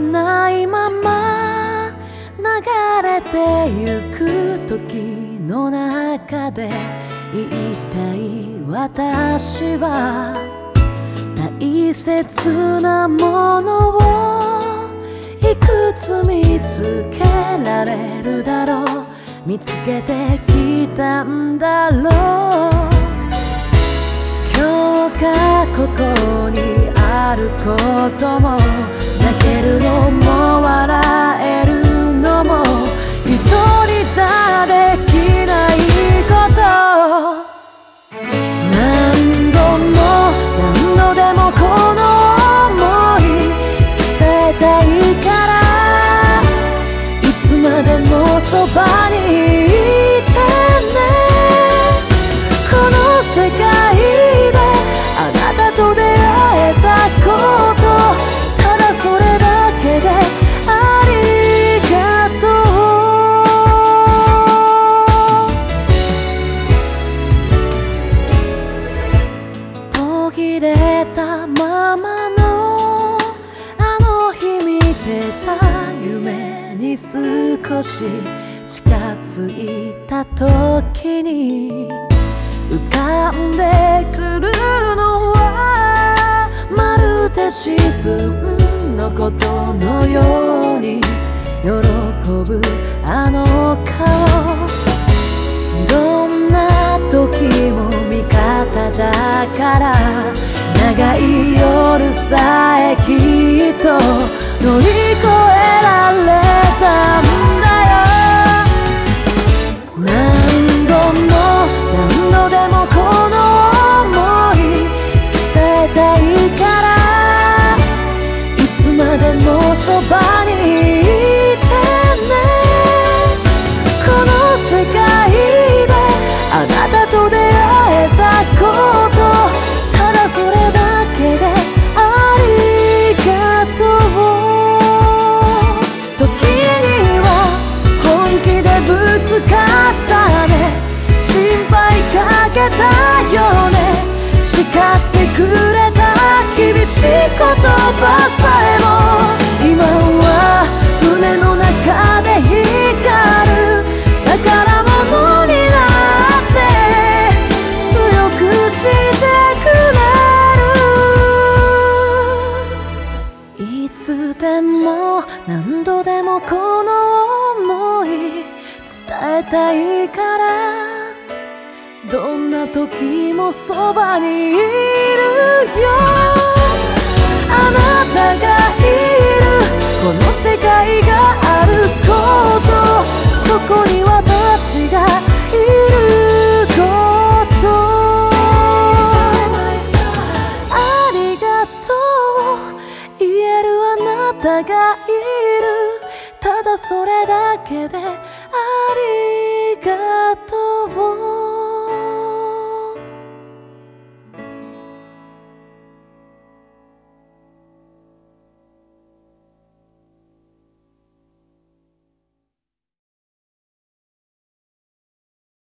ないまま流れてゆく時の中で言いたい私は大切なものをいくつ見つけられるだろう。見つけてきたんだろう。今日がここにあることも切れたままのあの日見てた夢に少し近づいた時に浮かんでくるのはまるで自分のことのように喜ぶあの顔どんな時も味方だから長い夜さえきっと乗り越え何度でもこの想い伝えたいから。どんな時もそばにいるよ。あなたががいる。ただそれだけでありがとう。